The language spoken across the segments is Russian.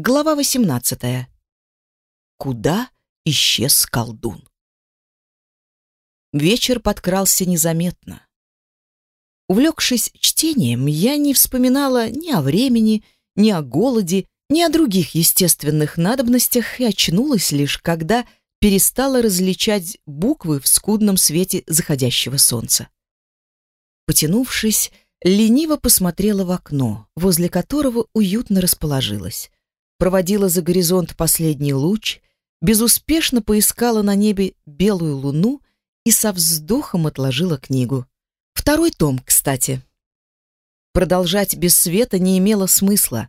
Глава 18. Куда исчез колдун? Вечер подкрался незаметно. Увлекшись чтением, я не вспоминала ни о времени, ни о голоде, ни о других естественных надобностях и очнулась лишь, когда перестала различать буквы в скудном свете заходящего солнца. Потянувшись, лениво посмотрела в окно, возле которого уютно расположилась проводила за горизонт последний луч, безуспешно поискала на небе белую луну и со вздохом отложила книгу. Второй том, кстати. Продолжать без света не имело смысла,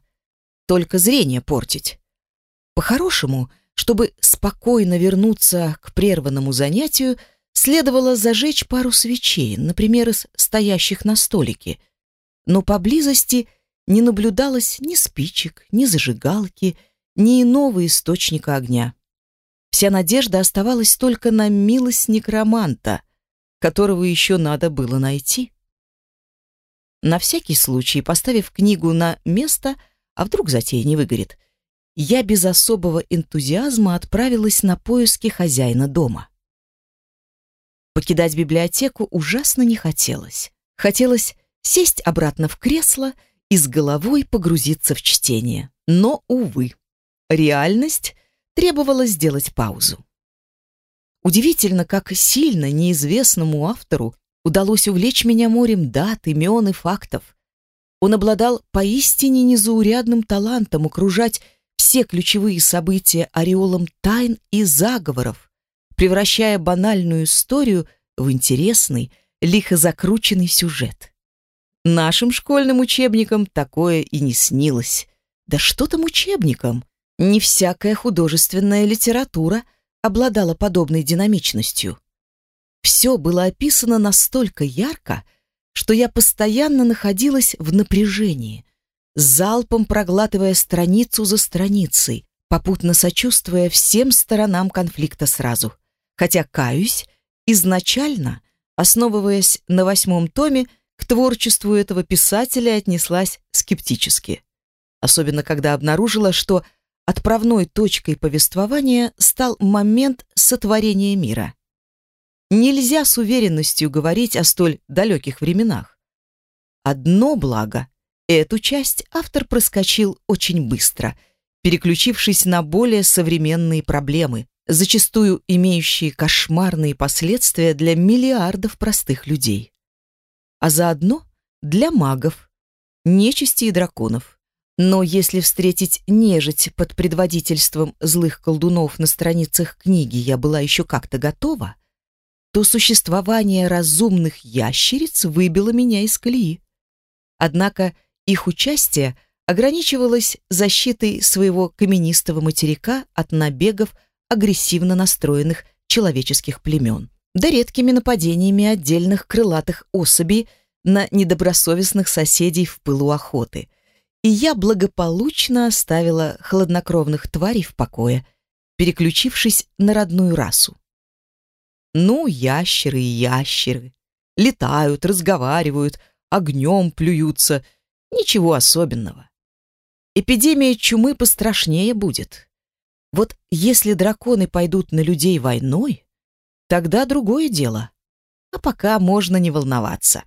только зрение портить. По-хорошему, чтобы спокойно вернуться к прерванному занятию, следовало зажечь пару свечей, например, из стоящих на столике. Но поблизости – не наблюдалось ни спичек, ни зажигалки, ни иного источника огня. Вся надежда оставалась только на милость некроманта, которого еще надо было найти. На всякий случай, поставив книгу на место, а вдруг затея не выгорит, я без особого энтузиазма отправилась на поиски хозяина дома. Покидать библиотеку ужасно не хотелось. Хотелось сесть обратно в кресло и с головой погрузиться в чтение. Но, увы, реальность требовала сделать паузу. Удивительно, как сильно неизвестному автору удалось увлечь меня морем дат, имен и фактов. Он обладал поистине незаурядным талантом окружать все ключевые события ореолом тайн и заговоров, превращая банальную историю в интересный, лихо закрученный сюжет. Нашим школьным учебникам такое и не снилось. Да что там учебникам? Не всякая художественная литература обладала подобной динамичностью. Все было описано настолько ярко, что я постоянно находилась в напряжении, залпом проглатывая страницу за страницей, попутно сочувствуя всем сторонам конфликта сразу. Хотя, каюсь, изначально, основываясь на восьмом томе, к творчеству этого писателя отнеслась скептически. Особенно когда обнаружила, что отправной точкой повествования стал момент сотворения мира. Нельзя с уверенностью говорить о столь далеких временах. Одно благо — эту часть автор проскочил очень быстро, переключившись на более современные проблемы, зачастую имеющие кошмарные последствия для миллиардов простых людей а заодно для магов, нечисти и драконов. Но если встретить нежить под предводительством злых колдунов на страницах книги я была еще как-то готова, то существование разумных ящериц выбило меня из колеи. Однако их участие ограничивалось защитой своего каменистого материка от набегов агрессивно настроенных человеческих племен да редкими нападениями отдельных крылатых особей на недобросовестных соседей в пылу охоты. И я благополучно оставила хладнокровных тварей в покое, переключившись на родную расу. Ну, ящеры и ящеры. Летают, разговаривают, огнем плюются. Ничего особенного. Эпидемия чумы пострашнее будет. Вот если драконы пойдут на людей войной, Тогда другое дело. А пока можно не волноваться.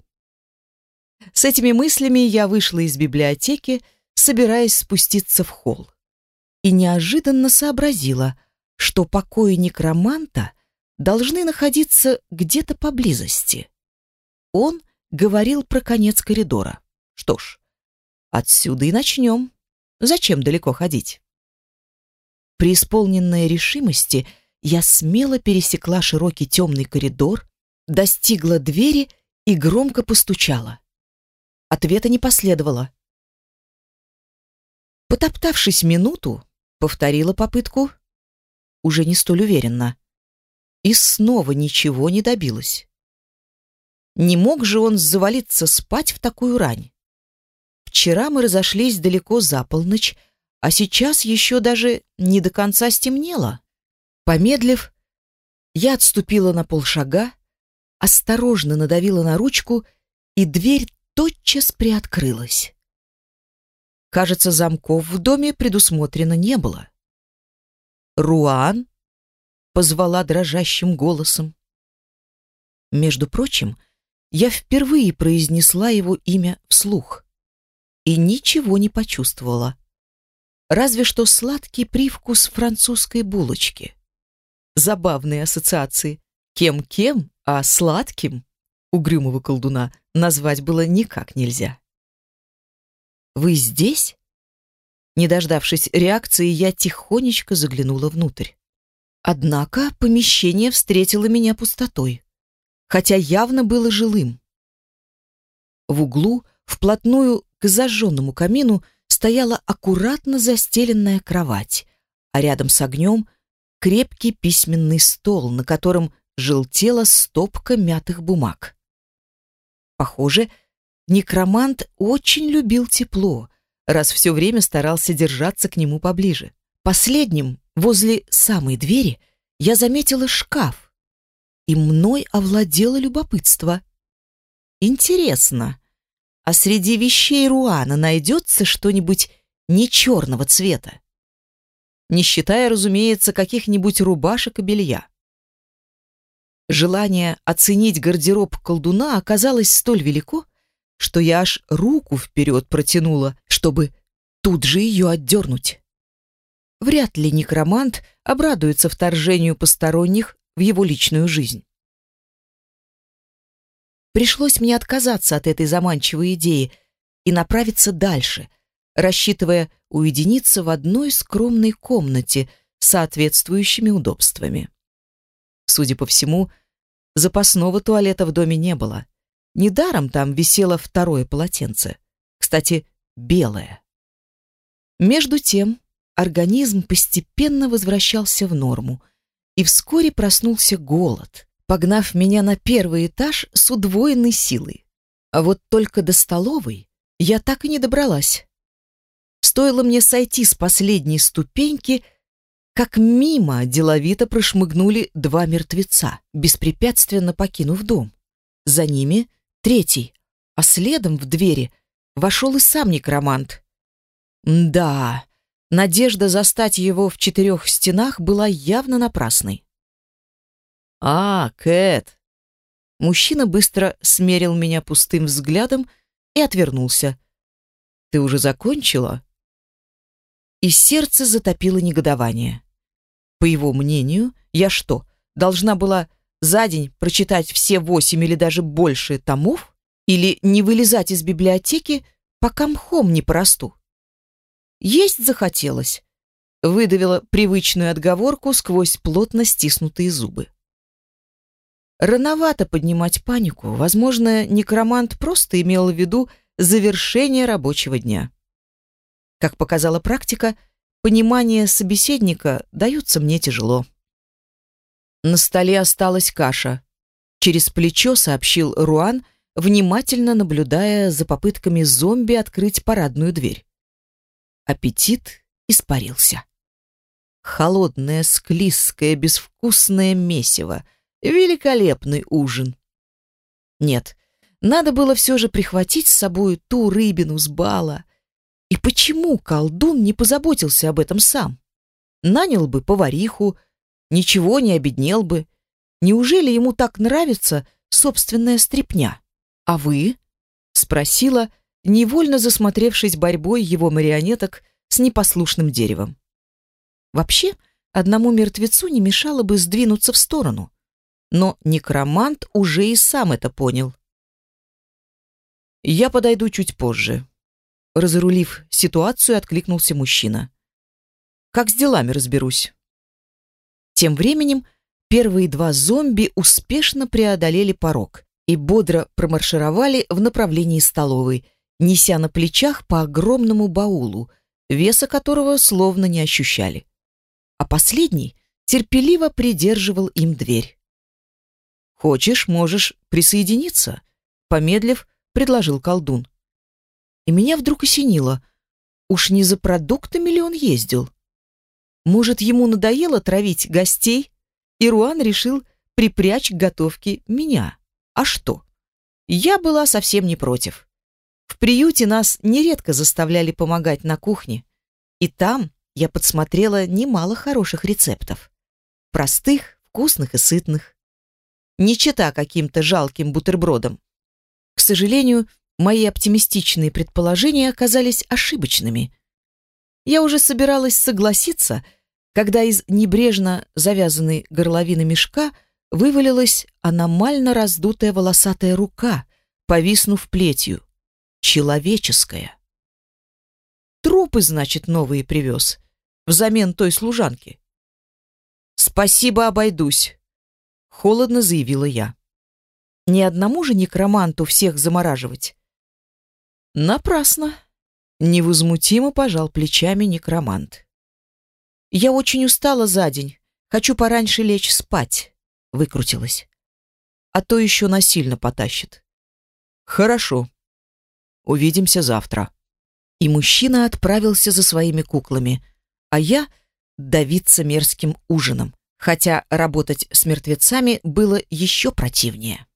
С этими мыслями я вышла из библиотеки, собираясь спуститься в холл. И неожиданно сообразила, что покои некроманта должны находиться где-то поблизости. Он говорил про конец коридора. Что ж, отсюда и начнем. Зачем далеко ходить? Преисполненная решимости — я смело пересекла широкий темный коридор, достигла двери и громко постучала. Ответа не последовало. Потоптавшись минуту, повторила попытку, уже не столь уверенно, и снова ничего не добилась. Не мог же он завалиться спать в такую рань. Вчера мы разошлись далеко за полночь, а сейчас еще даже не до конца стемнело. Помедлив, я отступила на полшага, осторожно надавила на ручку, и дверь тотчас приоткрылась. Кажется, замков в доме предусмотрено не было. «Руан?» — позвала дрожащим голосом. Между прочим, я впервые произнесла его имя вслух и ничего не почувствовала. Разве что сладкий привкус французской булочки. Забавные ассоциации. Кем-кем, а сладким угрюмого колдуна назвать было никак нельзя. «Вы здесь?» Не дождавшись реакции, я тихонечко заглянула внутрь. Однако помещение встретило меня пустотой, хотя явно было жилым. В углу, вплотную к зажженному камину, стояла аккуратно застеленная кровать, а рядом с огнем крепкий письменный стол, на котором желтела стопка мятых бумаг. Похоже, некромант очень любил тепло, раз все время старался держаться к нему поближе. Последним, возле самой двери, я заметила шкаф, и мной овладело любопытство. Интересно, а среди вещей Руана найдется что-нибудь не черного цвета? Не считая, разумеется, каких-нибудь рубашек и белья. Желание оценить гардероб колдуна оказалось столь велико, что я аж руку вперед протянула, чтобы тут же ее отдернуть. Вряд ли некромант обрадуется вторжению посторонних в его личную жизнь. Пришлось мне отказаться от этой заманчивой идеи и направиться дальше, рассчитывая уединиться в одной скромной комнате с соответствующими удобствами. Судя по всему, запасного туалета в доме не было. Недаром там висело второе полотенце. Кстати, белое. Между тем, организм постепенно возвращался в норму, и вскоре проснулся голод, погнав меня на первый этаж с удвоенной силой. А вот только до столовой я так и не добралась. Стоило мне сойти с последней ступеньки, как мимо деловито прошмыгнули два мертвеца, беспрепятственно покинув дом. За ними третий, а следом в двери вошел и сам некромант. Да, надежда застать его в четырех стенах была явно напрасной. «А, Кэт!» Мужчина быстро смерил меня пустым взглядом и отвернулся. «Ты уже закончила?» И сердце затопило негодование. По его мнению, я что, должна была за день прочитать все восемь или даже больше томов? Или не вылезать из библиотеки, пока мхом не порасту? Есть захотелось. Выдавила привычную отговорку сквозь плотно стиснутые зубы. Рановато поднимать панику. Возможно, некромант просто имел в виду завершение рабочего дня. Как показала практика, понимание собеседника дается мне тяжело. На столе осталась каша. Через плечо сообщил Руан, внимательно наблюдая за попытками зомби открыть парадную дверь. Аппетит испарился. Холодное, склизкое, безвкусное месиво. Великолепный ужин. Нет, надо было все же прихватить с собой ту рыбину с бала, и почему колдун не позаботился об этом сам? Нанял бы повариху, ничего не обеднел бы. Неужели ему так нравится собственная стряпня? А вы? Спросила, невольно засмотревшись борьбой его марионеток с непослушным деревом. Вообще, одному мертвецу не мешало бы сдвинуться в сторону. Но некромант уже и сам это понял. «Я подойду чуть позже», Разрулив ситуацию, откликнулся мужчина. «Как с делами разберусь?» Тем временем первые два зомби успешно преодолели порог и бодро промаршировали в направлении столовой, неся на плечах по огромному баулу, веса которого словно не ощущали. А последний терпеливо придерживал им дверь. «Хочешь, можешь присоединиться», — помедлив, предложил колдун и меня вдруг осенило. Уж не за продуктами ли он ездил? Может, ему надоело травить гостей, и Руан решил припрячь к готовке меня. А что? Я была совсем не против. В приюте нас нередко заставляли помогать на кухне, и там я подсмотрела немало хороших рецептов. Простых, вкусных и сытных. Не чита каким-то жалким бутербродом. К сожалению, мои оптимистичные предположения оказались ошибочными. Я уже собиралась согласиться, когда из небрежно завязанной горловины мешка вывалилась аномально раздутая волосатая рука, повиснув плетью. Человеческая. Трупы, значит, новые привез, взамен той служанки. «Спасибо, обойдусь», — холодно заявила я. «Ни одному же некроманту всех замораживать». «Напрасно», — невозмутимо пожал плечами некромант. «Я очень устала за день, хочу пораньше лечь спать», — выкрутилась. «А то еще насильно потащит». «Хорошо. Увидимся завтра». И мужчина отправился за своими куклами, а я — давиться мерзким ужином, хотя работать с мертвецами было еще противнее.